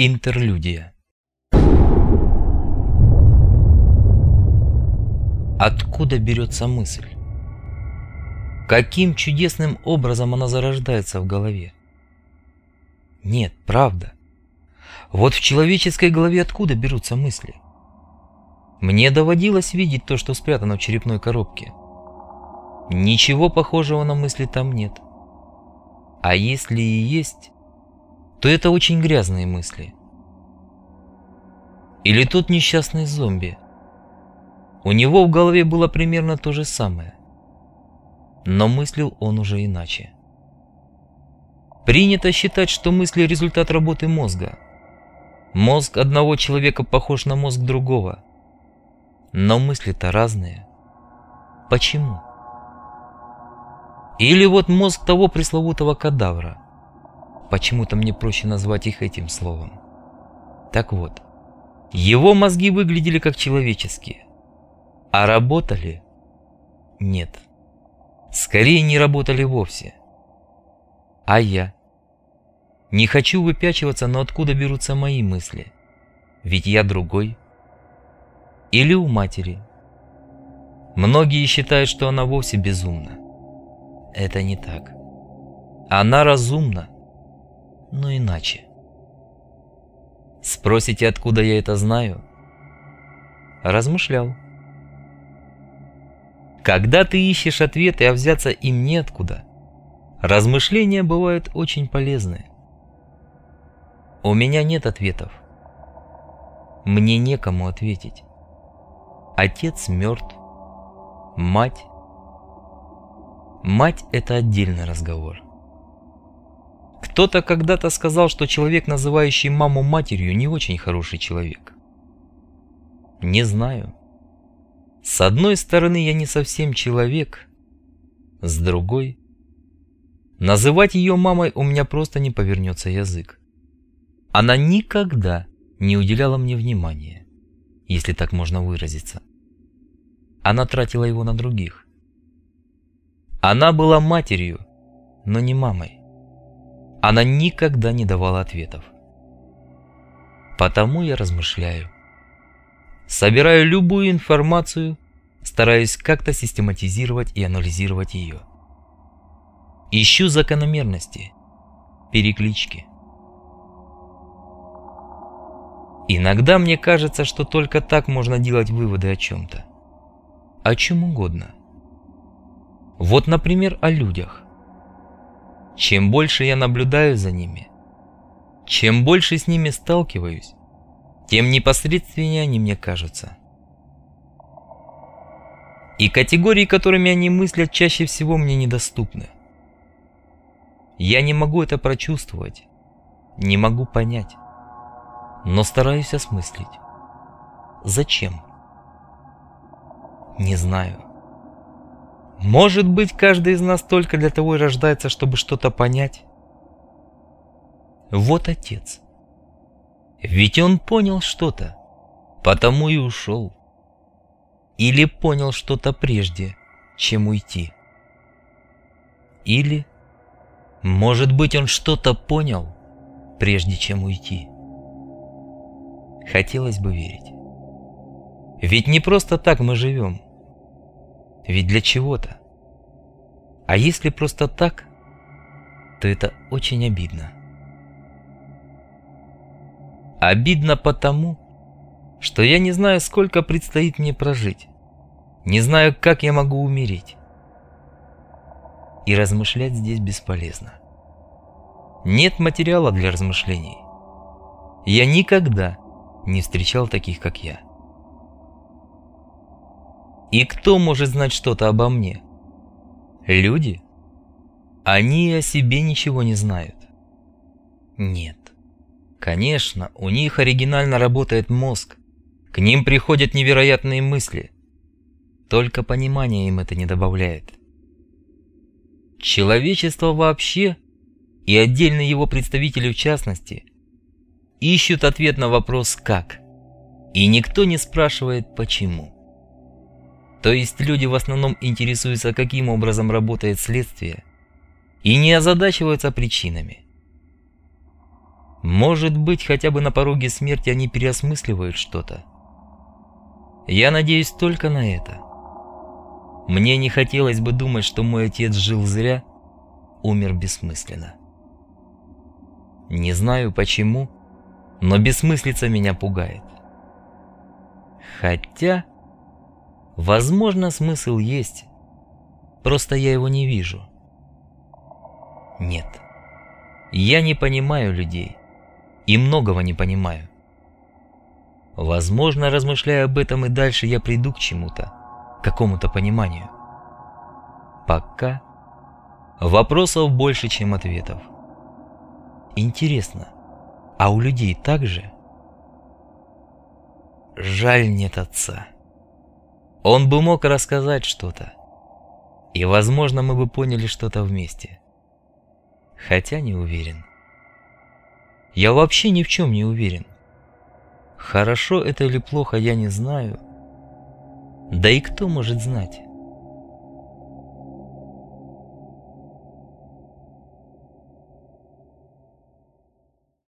Интерлюдия Откуда берется мысль? Каким чудесным образом она зарождается в голове? Нет, правда. Вот в человеческой голове откуда берутся мысли? Мне доводилось видеть то, что спрятано в черепной коробке. Ничего похожего на мысли там нет. А если и есть, то это очень грязные мысли. Или тот несчастный зомби. У него в голове было примерно то же самое. Но мыслил он уже иначе. Принято считать, что мысли – результат работы мозга. Мозг одного человека похож на мозг другого. Но мысли-то разные. Почему? Или вот мозг того пресловутого кадавра – Почему-то мне проще назвать их этим словом. Так вот, его мозги выглядели как человеческие. А работали? Нет. Скорее не работали вовсе. А я? Не хочу выпячиваться, но откуда берутся мои мысли? Ведь я другой. Или у матери. Многие считают, что она вовсе безумна. Это не так. Она разумна но иначе. Спросите, откуда я это знаю? Размышлял. Когда ты ищешь ответы, а взяться им неоткуда, размышления бывают очень полезны. У меня нет ответов. Мне некому ответить. Отец мертв. Мать. Мать – это отдельный разговор. Кто-то когда-то сказал, что человек, называющий маму матерью, не очень хороший человек. Не знаю. С одной стороны, я не совсем человек, с другой... Называть ее мамой у меня просто не повернется язык. Она никогда не уделяла мне внимания, если так можно выразиться. Она тратила его на других. Она была матерью, но не мамой. Она никогда не давала ответов. Потому я размышляю. Собираю любую информацию, стараюсь как-то систематизировать и анализировать ее. Ищу закономерности, переклички. Иногда мне кажется, что только так можно делать выводы о чем-то. О чем угодно. Вот, например, о людях. Чем больше я наблюдаю за ними, чем больше с ними сталкиваюсь, тем непосредственнее они мне кажутся. И категории, которыми они мыслят, чаще всего мне недоступны. Я не могу это прочувствовать, не могу понять, но стараюсь осмыслить. Зачем? Не знаю. Может быть, каждый из нас только для того и рождается, чтобы что-то понять? Вот отец. Ведь он понял что-то, потому и ушел. Или понял что-то прежде, чем уйти. Или, может быть, он что-то понял, прежде чем уйти. Хотелось бы верить. Ведь не просто так мы живем. Ведь для чего-то. А если просто так, то это очень обидно. Обидно потому, что я не знаю, сколько предстоит мне прожить. Не знаю, как я могу умереть. И размышлять здесь бесполезно. Нет материала для размышлений. Я никогда не встречал таких, как я. И кто может знать что-то обо мне? Люди? Они о себе ничего не знают. Нет. Конечно, у них оригинально работает мозг. К ним приходят невероятные мысли. Только понимание им это не добавляет. Человечество вообще, и отдельно его представители в частности, ищут ответ на вопрос «как?». И никто не спрашивает «почему?». То есть люди в основном интересуются, каким образом работает следствие, и не озадачиваются причинами. Может быть, хотя бы на пороге смерти они переосмысливают что-то. Я надеюсь только на это. Мне не хотелось бы думать, что мой отец жил зря, умер бессмысленно. Не знаю почему, но бессмыслица меня пугает. Хотя, возможно, смысл есть, просто я его не вижу. Нет, я не понимаю людей и многого не понимаю. Возможно, размышляя об этом и дальше, я приду к чему-то, к какому-то пониманию. Пока вопросов больше, чем ответов. Интересно, а у людей так же? Жаль нет отца. Он бы мог рассказать что-то. И, возможно, мы бы поняли что-то вместе. Хотя не уверен. Я вообще ни в чем не уверен. Хорошо это или плохо, я не знаю. Да и кто может знать?